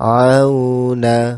عونا